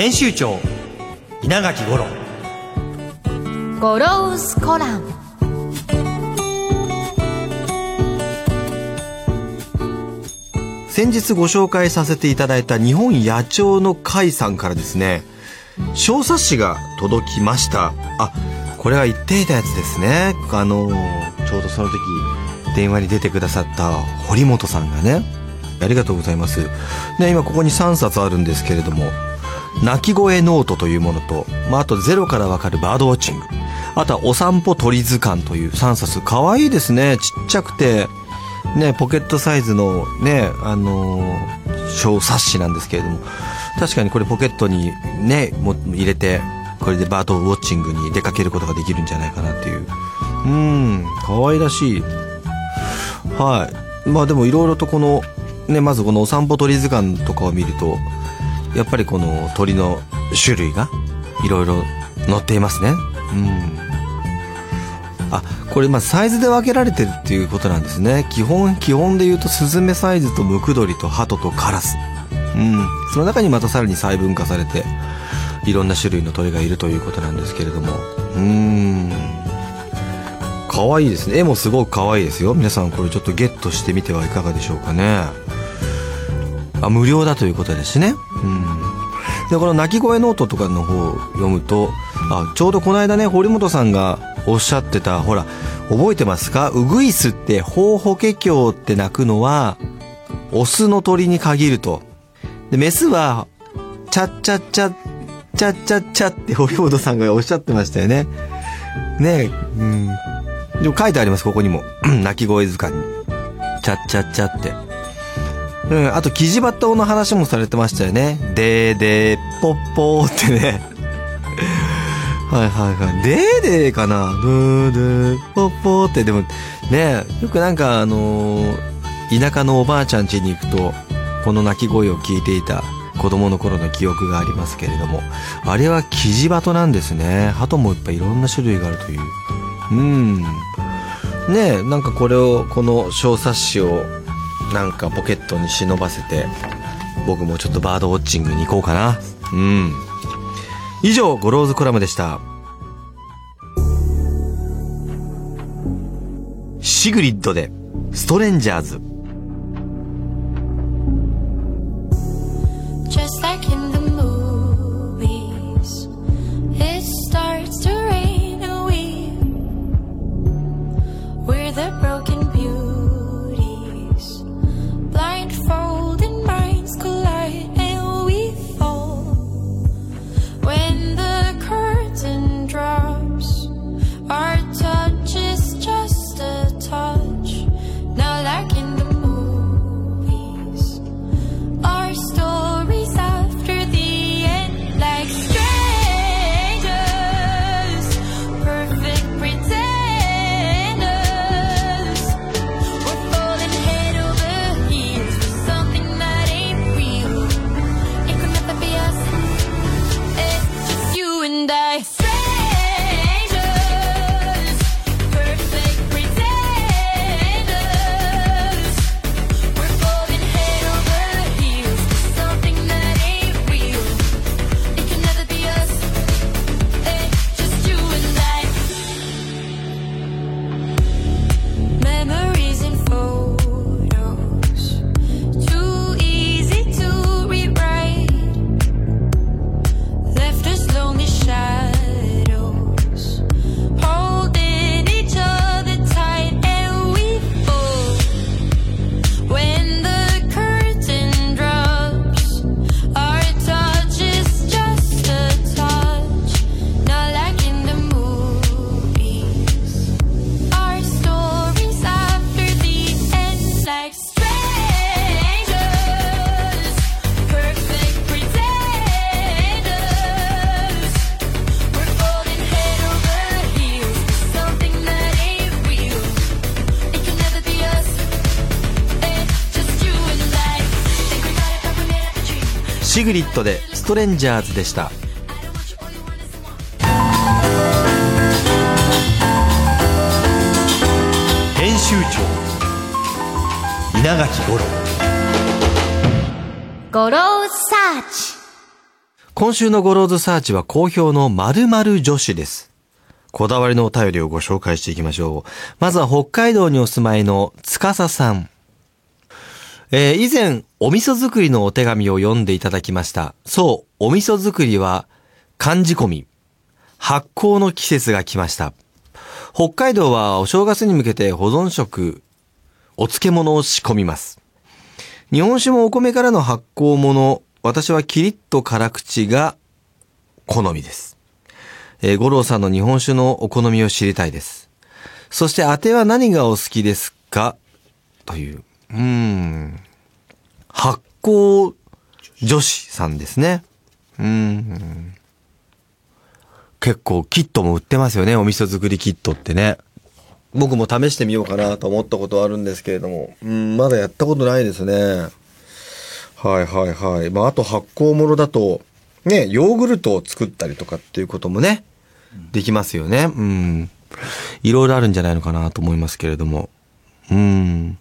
編集長稲垣五郎。ゴロウスコラム先日ご紹介させていただいた日本野鳥の会さんからですね小冊子が届きました。あこれは言っていたやつですね。あのちょうどその時電話に出てくださった堀本さんがねありがとうございます。で今ここに3冊あるんですけれども鳴き声ノートというものと、まあ、あとゼロからわかるバードウォッチング。あとはお散歩鳥図鑑という3冊。かわいいですね。ちっちゃくて、ね、ポケットサイズのね、あのー、小冊子なんですけれども、確かにこれポケットにね、も入れて、これでバードウォッチングに出かけることができるんじゃないかなっていう。うん、かわいらしい。はい。まあでもいろいろとこの、ね、まずこのお散歩鳥図鑑とかを見ると、やっぱりこの鳥の種類がいろいろ載っていますね。うん。あ、これまあサイズで分けられてるっていうことなんですね。基本、基本で言うとスズメサイズとムクドリとハトとカラス。うん。その中にまたさらに細分化されて、いろんな種類の鳥がいるということなんですけれども。うん。可愛いですね。絵もすごく可愛いですよ。皆さんこれちょっとゲットしてみてはいかがでしょうかね。あ、無料だということですね。で、この鳴き声ノートとかの方を読むと、あ、ちょうどこの間ね、堀本さんがおっしゃってた、ほら、覚えてますか？ウグイスってホウホケキョウって鳴くのは、オスの鳥に限ると。で、メスは、チャッチャッチャッ、チャッチャッチャって堀本さんがおっしゃってましたよね。ねうん。でも書いてあります、ここにも。鳴き声図鑑に。チャッチャッチャって。うん、あと、キジバトの話もされてましたよね。でーでー、ぽっぽーってね。はいはいはい。でーでーかなドードー、ぽっぽーって、でも、ね、よくなんかあのー、田舎のおばあちゃん家に行くと、この鳴き声を聞いていた子供の頃の記憶がありますけれども、あれはキジバトなんですね。鳩もいっぱいいろんな種類があるという。うん。ねなんかこれを、この小冊子をなんかポケットに忍ばせて僕もちょっとバードウォッチングに行こうかな。うん。以上ゴローズコラムでした。シグリッドでストレンジャーズ。ッドでストレンジャーズでした編集長稲垣吾郎ゴローズサーチ今週のゴローズサーチは好評の〇〇女子です。こだわりのお便りをご紹介していきましょう。まずは北海道にお住まいの司さん。えー以前、お味噌作りのお手紙を読んでいただきました。そう、お味噌作りは漢字込み。発酵の季節が来ました。北海道はお正月に向けて保存食、お漬物を仕込みます。日本酒もお米からの発酵物、私はキリッと辛口が好みです。えー五郎さんの日本酒のお好みを知りたいです。そして当ては何がお好きですか？という。うん。発酵女子さんですね。うん。結構キットも売ってますよね。お味噌作りキットってね。僕も試してみようかなと思ったことあるんですけれども、うん、まだやったことないですね。はいはいはい。まあ、あと発酵物だと、ね、ヨーグルトを作ったりとかっていうこともね、できますよね。うん。いろいろあるんじゃないのかなと思いますけれども。うん。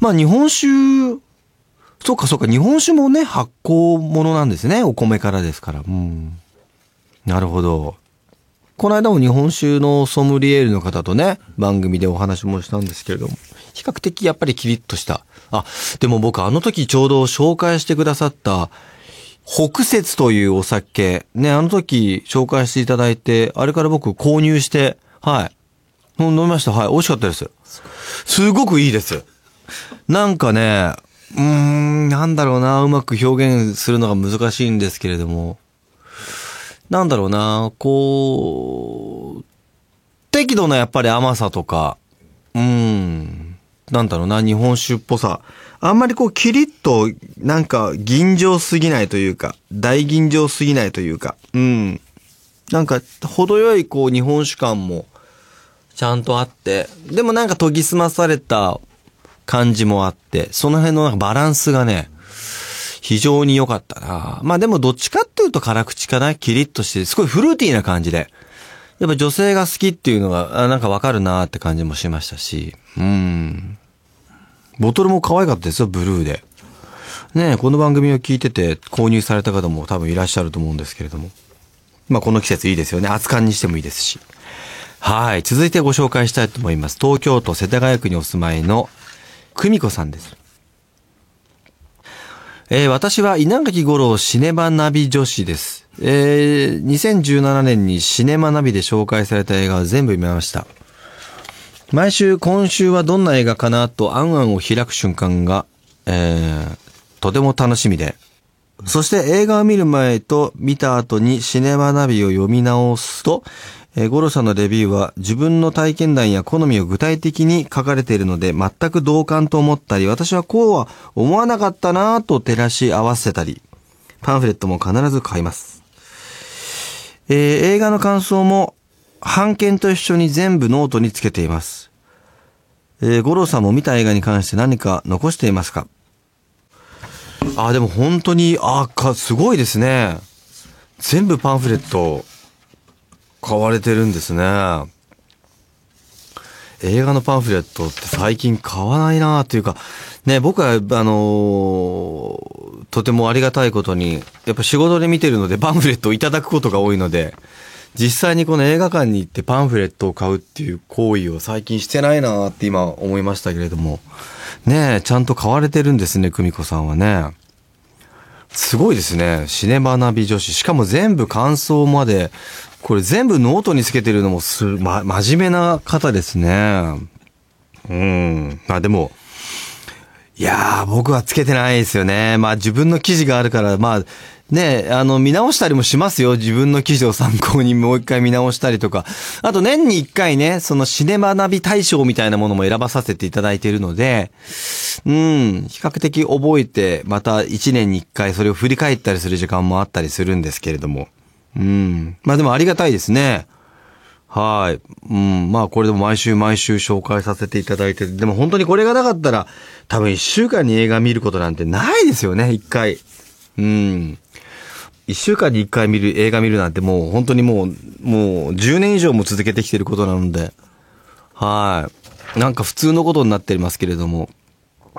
まあ、日本酒、そうかそうか、日本酒もね、発酵物なんですね。お米からですから。うん。なるほど。この間も日本酒のソムリエールの方とね、番組でお話もしたんですけれども、比較的やっぱりキリッとした。あ、でも僕あの時ちょうど紹介してくださった、北雪というお酒、ね、あの時紹介していただいて、あれから僕購入して、はい。飲みました。はい。美味しかったです。すごくいいです。なんかね、うん、なんだろうな、うまく表現するのが難しいんですけれども、なんだろうな、こう、適度なやっぱり甘さとか、うん、なんだろうな、日本酒っぽさ。あんまりこう、キリッと、なんか、吟醸すぎないというか、大吟醸すぎないというか、うん。なんか、程よいこう、日本酒感も、ちゃんとあって、でもなんか研ぎ澄まされた感じもあって、その辺のなんかバランスがね、非常に良かったな。まあでもどっちかっていうと辛口かな。キリッとして、すごいフルーティーな感じで。やっぱ女性が好きっていうのが、あなんかわかるなって感じもしましたし。うん。ボトルも可愛かったですよ、ブルーで。ね、この番組を聞いてて購入された方も多分いらっしゃると思うんですけれども。まあこの季節いいですよね。熱燗にしてもいいですし。はい。続いてご紹介したいと思います。東京都世田谷区にお住まいの久美子さんです。えー私は稲垣吾郎シネマナビ女子です。えー2017年にシネマナビで紹介された映画を全部見ました。毎週今週はどんな映画かなとあんあんを開く瞬間が、えーとても楽しみで。そして映画を見る前と見た後にシネマナビを読み直すと、えーゴロさんのレビューは自分の体験談や好みを具体的に書かれているので全く同感と思ったり、私はこうは思わなかったなぁと照らし合わせたり、パンフレットも必ず買います。えー映画の感想も、半券と一緒に全部ノートにつけています。えー、吾郎さんも見た映画に関して何か残していますか？あ、でも本当に、あか、すごいですね。全部パンフレット、買われてるんですね。映画のパンフレットって最近買わないなっていうか、ね、僕は、あのーとてもありがたいことに、やっぱ仕事で見てるのでパンフレットをいただくことが多いので、実際にこの映画館に行ってパンフレットを買うっていう行為を最近してないなって今思いましたけれども、ね、ちゃんと買われてるんですね、久美子さんはね。すごいですね。シネマナビ女子。しかも全部感想まで、これ全部ノートにつけてるのもす、ま、真面目な方ですね。うん。まあでも、いやー、僕はつけてないですよね。まあ自分の記事があるから、まあ、ね、あの、見直したりもしますよ。自分の記事を参考にもう一回見直したりとか。あと年に一回ね、そのシネマナビ大賞みたいなものも選ばさせていただいているので、うん、比較的覚えて、また一年に一回それを振り返ったりする時間もあったりするんですけれども。うん。まあでもありがたいですね。はい。うん。まあこれでも毎週毎週紹介させていただいて、でも本当にこれがなかったら、多分一週間に映画見ることなんてないですよね、一回。うん。一週間に一回見る映画見るなんてもう本当にもう、もう10年以上も続けてきてることなので、はい。なんか普通のことになってますけれども、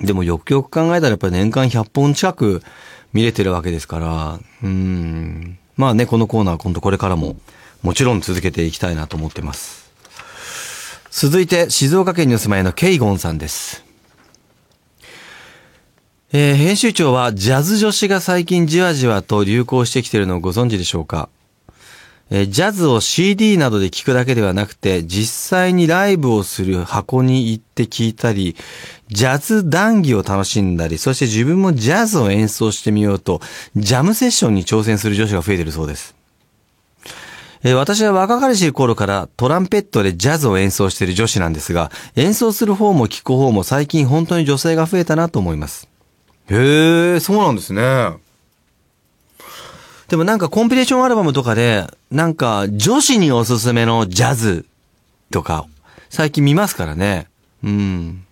でもよくよく考えたらやっぱり年間100本近く見れてるわけですから、うん。まあね、このコーナー今度これからももちろん続けていきたいなと思ってます。続いて静岡県にお住まいのケイゴンさんです。えー編集長はジャズ女子が最近じわじわと流行してきているのをご存知でしょうか？えジャズを CD などで聴くだけではなくて、実際にライブをする箱に行って聴いたり、ジャズ談義を楽しんだり、そして自分もジャズを演奏してみようと、ジャムセッションに挑戦する女子が増えているそうです。え私は若かりしい頃からトランペットでジャズを演奏している女子なんですが、演奏する方も聴く方も最近本当に女性が増えたなと思います。へえ、そうなんですね。でもなんかコンピレーションアルバムとかで、なんか女子におすすめのジャズとか、最近見ますからね。うん。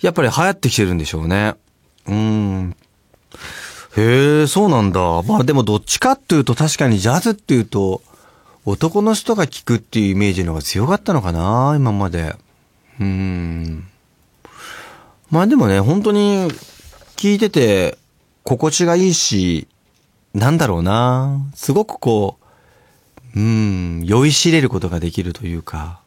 やっぱり流行ってきてるんでしょうね。うん。へえ、そうなんだ。まあでもどっちかっていうと確かにジャズっていうと、男の人が聴くっていうイメージの方が強かったのかな、今まで。うん。まあでもね、本当に聞いてて心地がいいし、なんだろうな。すごくこう、うん、酔いしれることができるというか。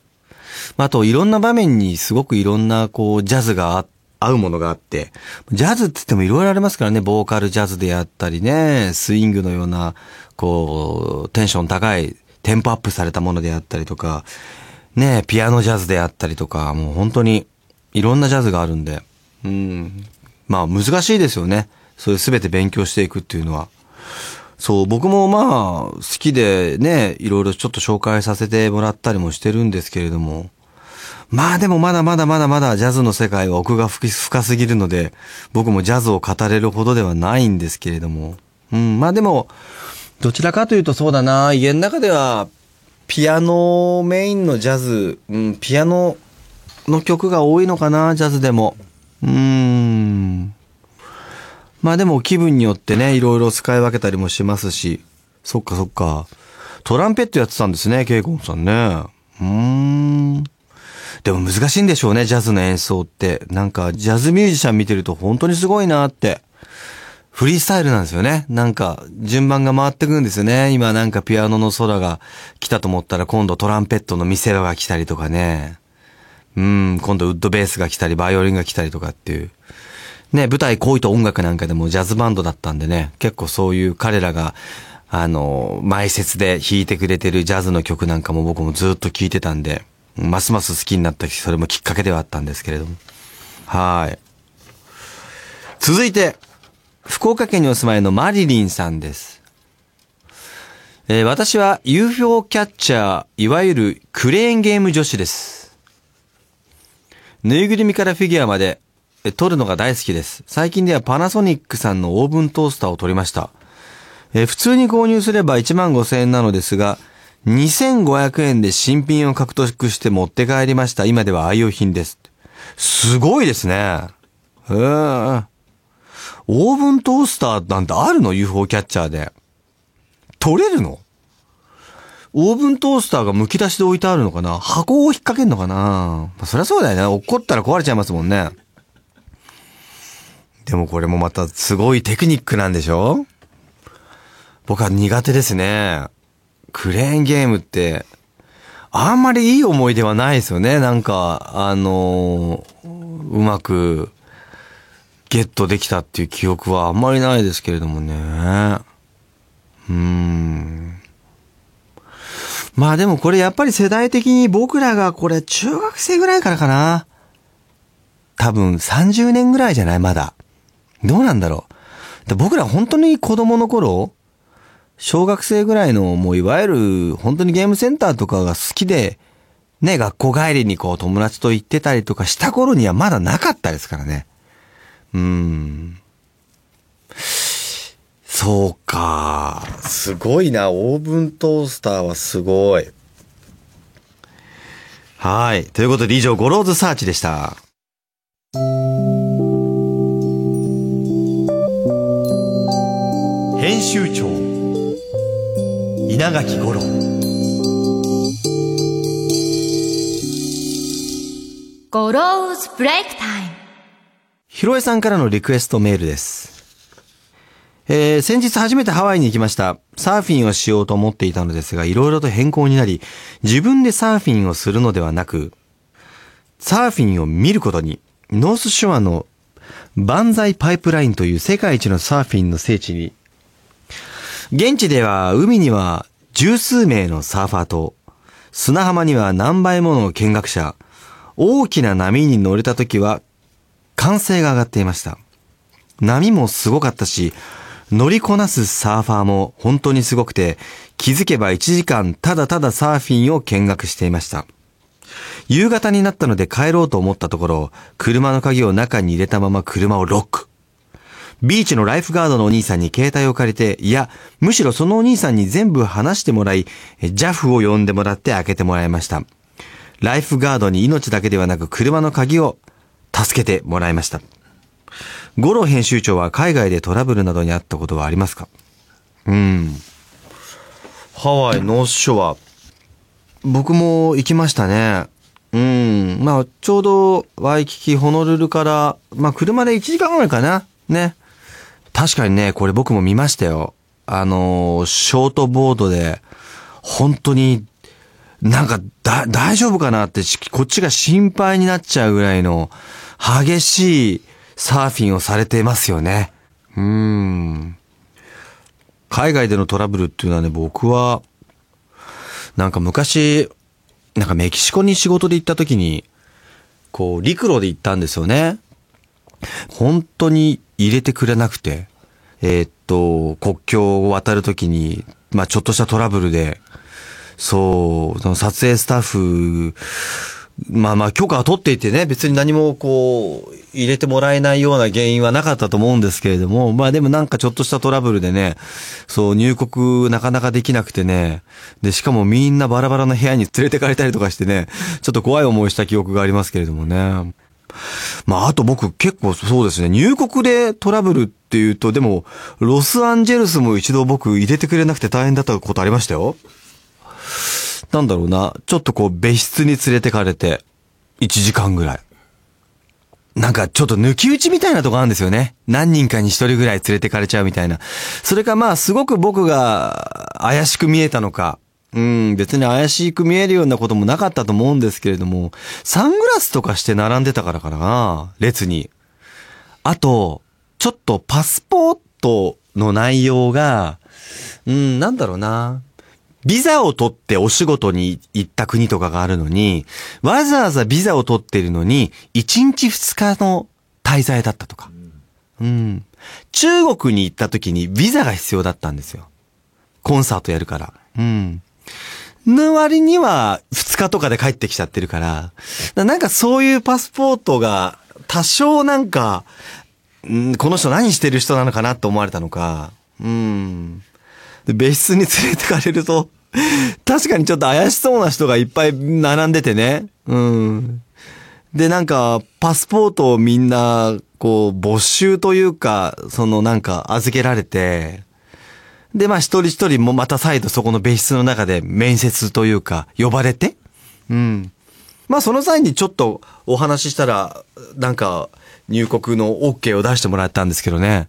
あと、いろんな場面にすごくいろんな、こう、ジャズが合うものがあって、ジャズって言ってもいろいろありますからね、ボーカルジャズであったりね、スイングのような、こう、テンション高い、テンポアップされたものであったりとか、ね、ピアノジャズであったりとか、もう本当にいろんなジャズがあるんで、うん。まあ難しいですよね。そういうすべて勉強していくっていうのは。そう、僕もまあ、好きでね、いろいろちょっと紹介させてもらったりもしてるんですけれども、まあでもまだまだまだまだジャズの世界は奥が深すぎるので、僕もジャズを語れるほどではないんですけれども、うん、まあでも、どちらかというとそうだな、家の中では、ピアノメインのジャズ、うん、ピアノの曲が多いのかな、ジャズでも。うーん。まあでも気分によってね、いろいろ使い分けたりもしますし。そっかそっか。トランペットやってたんですね、ケイコンさんね。うーん。でも難しいんでしょうね、ジャズの演奏って。なんか、ジャズミュージシャン見てると本当にすごいなって。フリースタイルなんですよね。なんか、順番が回ってくるんですよね。今なんかピアノの空が来たと思ったら今度トランペットの見せ場が来たりとかね。うん、今度ウッドベースが来たり、バイオリンが来たりとかっていう。ね、舞台恋と音楽なんかでもジャズバンドだったんでね、結構そういう彼らが、あの、前説で弾いてくれてるジャズの曲なんかも僕もずっと聴いてたんで、ますます好きになったし、それもきっかけではあったんですけれども。はい。続いて、福岡県にお住まいのマリリンさんです。えー私は UFO キャッチャー、いわゆるクレーンゲーム女子です。ぬいぐるみからフィギュアまで、撮るのが大好きです。最近ではパナソニックさんのオーブントースターを撮りました。え普通に購入すれば1万5千円なのですが、2500円で新品を獲得して持って帰りました。今では愛用品です。すごいですね。へえ。オーブントースターなんてあるの ?UFO キャッチャーで。取れるの？オーブントースターが剥き出しで置いてあるのかな？箱を引っ掛けんのかな？ま、そりゃそうだよね。落っこったら壊れちゃいますもんね。でもこれもまたすごいテクニックなんでしょ？僕は苦手ですね。クレーンゲームって、あんまりいい思い出はないですよね。なんか、あのーうまくゲットできたっていう記憶はあんまりないですけれどもね。うーん。まあでもこれやっぱり世代的に僕らがこれ中学生ぐらいからかな。多分30年ぐらいじゃない？まだ。どうなんだろう。で僕ら本当に子供の頃、小学生ぐらいのもういわゆる本当にゲームセンターとかが好きで、ね、学校帰りにこう友達と行ってたりとかした頃にはまだなかったですからね。うーん。そうか。すごいな。オーブントースターはすごい。はい。ということで以上、ゴローズサーチでした。編集長稲垣吾郎ゴローズブレイクタイムひろえさんからのリクエストメールです。えー、先日初めてハワイに行きました。サーフィンをしようと思っていたのですが、いろいろと変更になり、自分でサーフィンをするのではなく、サーフィンを見ることに、ノースショアの万歳パイプラインという世界一のサーフィンの聖地に、現地では海には十数名のサーファーと、砂浜には何倍もの見学者、大きな波に乗れた時は歓声が上がっていました。波もすごかったし、乗りこなすサーファーも本当にすごくて、気づけば1時間ただただサーフィンを見学していました。夕方になったので帰ろうと思ったところ、車の鍵を中に入れたまま車をロック。ビーチのライフガードのお兄さんに携帯を借りて、いや、むしろそのお兄さんに全部話してもらい、ジャフを呼んでもらって開けてもらいました。ライフガードに命だけではなく車の鍵を助けてもらいました。五郎編集長は海外でトラブルなどにあったことはありますか？うん。ハワイ、ノースショア。僕も行きましたね。うん。まあ、ちょうどワイキキ、ホノルルから、まあ、車で1時間ぐらいかな？ね。確かにね、これ僕も見ましたよ。あの、ショートボードで、本当に、なんか、だ、大丈夫かなって、こっちが心配になっちゃうぐらいの、激しいサーフィンをされてますよね。うん。海外でのトラブルっていうのはね、僕は、なんか昔、なんかメキシコに仕事で行った時に、こう、陸路で行ったんですよね。本当に入れてくれなくて、えーっと、国境を渡る時に、まあちょっとしたトラブルで、そう、その撮影スタッフ、まあまあ許可は取っていてね、別に何もこう、入れてもらえないような原因はなかったと思うんですけれども、まあでもなんかちょっとしたトラブルでね、そう入国なかなかできなくてね、で、しかもみんなバラバラの部屋に連れてかれたりとかしてね、ちょっと怖い思いした記憶がありますけれどもね。まあ、あと僕結構そうですね、入国でトラブルっていうと、でも、ロスアンジェルスも一度僕入れてくれなくて大変だったことありましたよ。なんだろうな、ちょっとこう別室に連れてかれて、1時間ぐらい。なんかちょっと抜き打ちみたいなとこあるんですよね。何人かに一人ぐらい連れてかれちゃうみたいな。それかまあすごく僕が怪しく見えたのか。うん、別に怪しく見えるようなこともなかったと思うんですけれども、サングラスとかして並んでたからかな、列に。あと、ちょっとパスポートの内容が、うん、なんだろうな。ビザを取ってお仕事に行った国とかがあるのに、わざわざビザを取ってるのに、1日2日の滞在だったとか。うん。中国に行った時にビザが必要だったんですよ。コンサートやるから。うん。の割には2日とかで帰ってきちゃってるから、なんかそういうパスポートが多少なんか、んこの人何してる人なのかなと思われたのか、うん。で、別室に連れてかれると、確かにちょっと怪しそうな人がいっぱい並んでてね。うん。で、なんか、パスポートをみんな、こう、没収というか、そのなんか、預けられて、で、まあ一人一人もまた再度そこの別室の中で面接というか、呼ばれて、うん。まあその際にちょっとお話ししたら、なんか入国の OK を出してもらったんですけどね。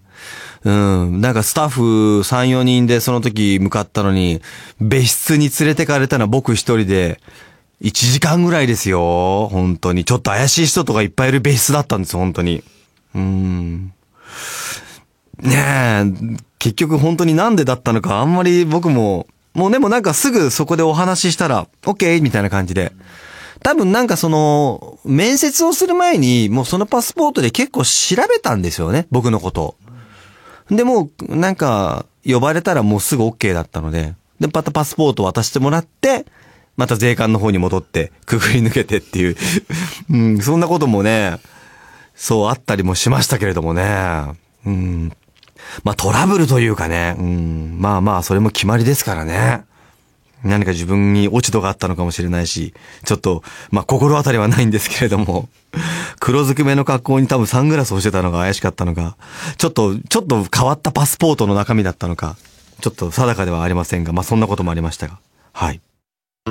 うん。なんかスタッフ3、4人でその時向かったのに、別室に連れてかれたのは僕一人で、1時間ぐらいですよ。本当に。ちょっと怪しい人とかいっぱいいる別室だったんですよ、本当に。うん。ねえ、結局本当になんでだったのかあんまり僕も、もうでもなんかすぐそこでお話ししたら、OK? みたいな感じで。多分なんかその、面接をする前に、もうそのパスポートで結構調べたんですよね、僕のこと。で、もなんか、呼ばれたらもうすぐ OK だったので、で、またパスポート渡してもらって、また税関の方に戻って、くぐり抜けてっていう、うん、そんなこともね、そうあったりもしましたけれどもね。うん。まあトラブルというかね。うん。まあまあそれも決まりですからね。何か自分に落ち度があったのかもしれないし、ちょっと、まあ心当たりはないんですけれども、黒ずくめの格好に多分サングラスをしてたのが怪しかったのか、ちょっと、ちょっと変わったパスポートの中身だったのか、ちょっと定かではありませんが、まあそんなこともありましたが。はい。と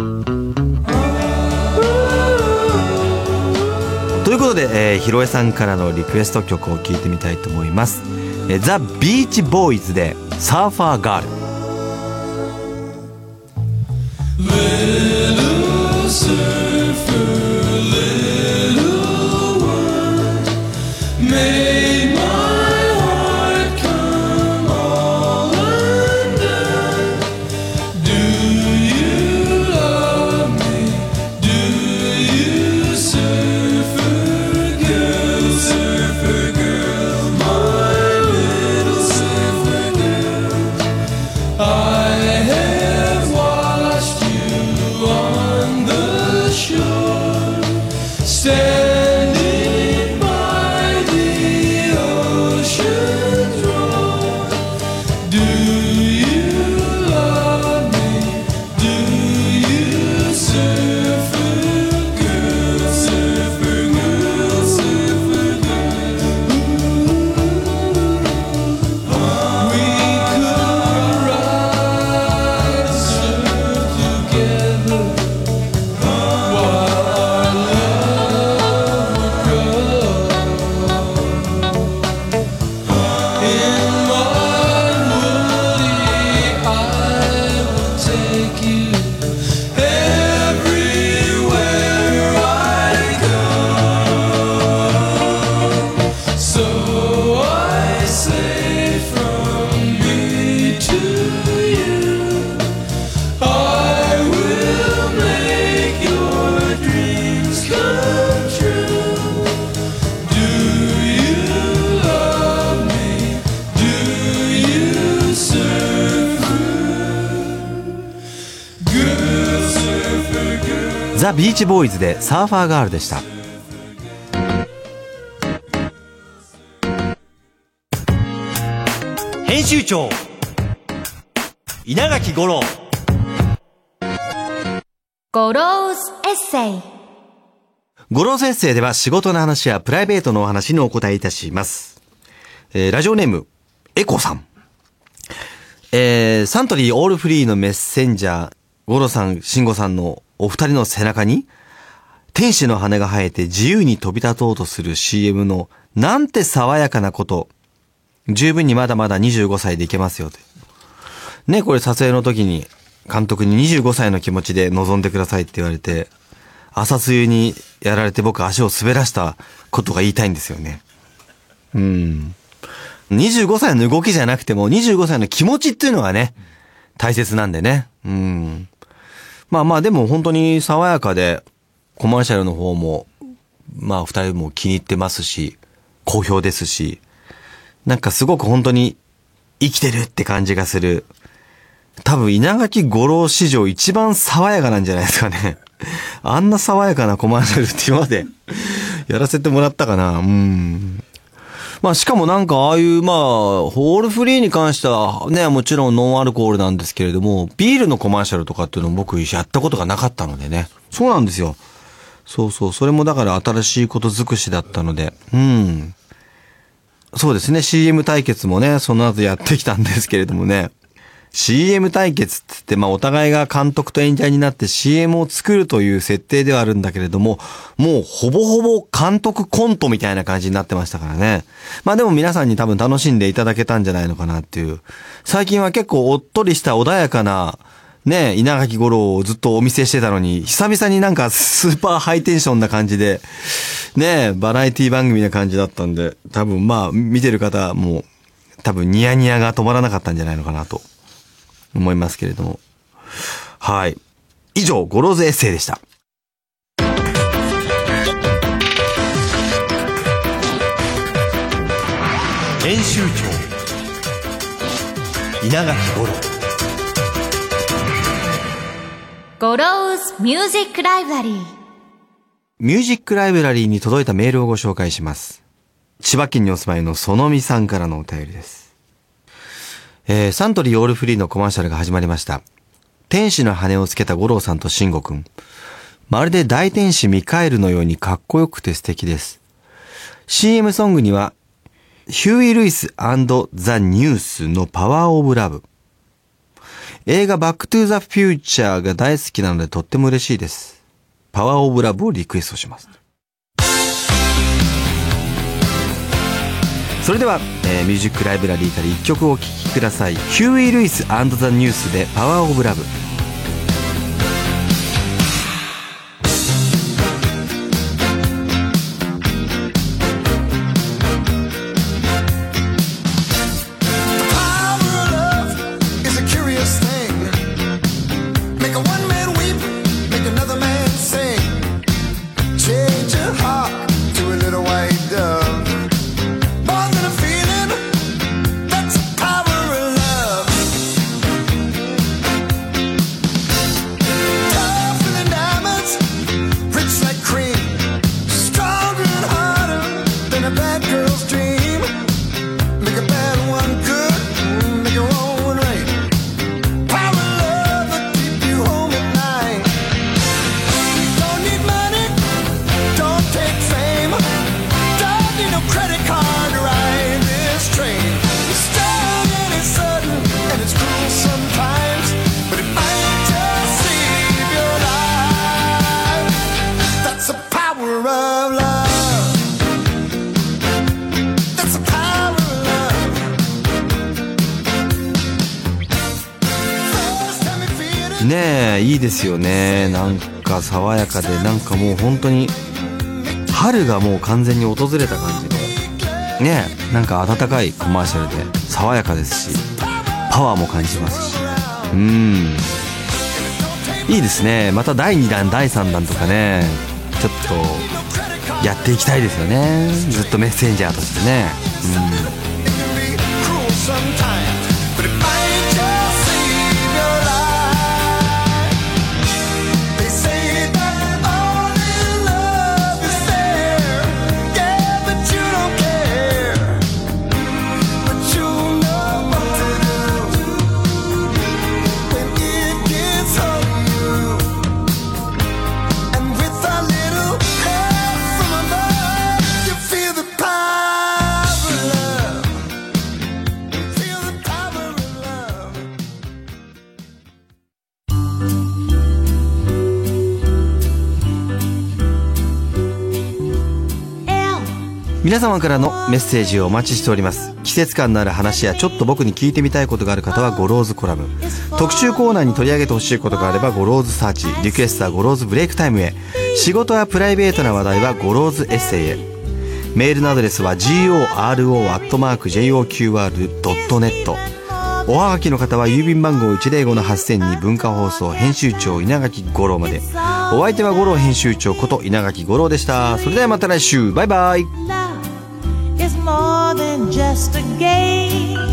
いうことで、えー、ひろえさんからのリクエスト曲を聴いてみたいと思います。ザ・ビーチボーイズでサーファーガール。ザ・ビーチボーイズでサーファーガールでした。編集長稲垣吾郎ゴローズエッセイゴローズエッセイでは仕事の話やプライベートのお話にお答えいたします。えーラジオネーム、エコさん。えーサントリーオールフリーのメッセンジャー、ゴロさん、シンゴさんのお二人の背中に、天使の羽が生えて自由に飛び立とうとする CM の、なんて爽やかなこと。十分にまだまだ25歳でいけますよって。ね、これ撮影の時に、監督に25歳の気持ちで臨んでくださいって言われて、朝露にやられて僕足を滑らしたことが言いたいんですよね。うん。25歳の動きじゃなくても、25歳の気持ちっていうのがね、大切なんでね。うん。まあまあでも本当に爽やかで、コマーシャルの方も、まあ二人も気に入ってますし、好評ですし、なんかすごく本当に生きてるって感じがする。多分稲垣五郎史上一番爽やかなんじゃないですかね。あんな爽やかなコマーシャルって今までやらせてもらったかな。うん。まあしかもなんかああいうまあ、ホールフリーに関してはね、もちろんノンアルコールなんですけれども、ビールのコマーシャルとかっていうのも僕やったことがなかったのでね。そうなんですよ。そうそう。それもだから新しいこと尽くしだったので。うん。そうですね。CM 対決もね、その後やってきたんですけれどもね。CM 対決って言って、まあお互いが監督と演者になって CM を作るという設定ではあるんだけれども、もうほぼほぼ監督コントみたいな感じになってましたからね。まあでも皆さんに多分楽しんでいただけたんじゃないのかなっていう。最近は結構おっとりした穏やかな、ね、稲垣吾郎をずっとお見せしてたのに、久々になんかスーパーハイテンションな感じで、ね、バラエティ番組な感じだったんで、多分まあ見てる方も多分ニヤニヤが止まらなかったんじゃないのかなと思いますけれども。はい。以上、ゴローズエッセイでした。編集長稲垣吾郎ゴローズミュージックライブラリーミュージックライブラリーに届いたメールをご紹介します。千葉県にお住まいのそのみさんからのお便りです。えー、サントリーオールフリーのコマーシャルが始まりました。天使の羽をつけた吾郎さんと慎吾くん。まるで大天使ミカエルのようにかっこよくて素敵です。CM ソングには、ヒューイ・ルイスザ・ニュースのパワーオブラブ。映画バックトゥーザフューチャーが大好きなのでとっても嬉しいです。パワーオブラブをリクエストします。それでは、えーミュージックライブラリーから1曲お聴きください。ヒューイ・ルイスザ・ニュースでパワーオブラブ。ですよね。なんか爽やかで、なんかもう本当に、春がもう完全に訪れた感じで。ね、なんか温かいコマーシャルで、爽やかですし、パワーも感じますし。うん。いいですね。また第2弾、第3弾とかね、ちょっと、やっていきたいですよね。ずっとメッセンジャーとしてね。うん。皆様からのメッセージをお待ちしております。季節感のある話やちょっと僕に聞いてみたいことがある方はゴローズコラム。特集コーナーに取り上げてほしいことがあればゴローズサーチリクエストはゴローズブレイクタイムへ。仕事やプライベートな話題はゴローズエッセイへ。メールのアドレスは goro@joqr.net おはがきの方は郵便番号105-8000に文化放送編集長稲垣吾郎まで。お相手は五郎編集長こと稲垣吾郎でした。それではまた来週。バイバイ。More than just a game.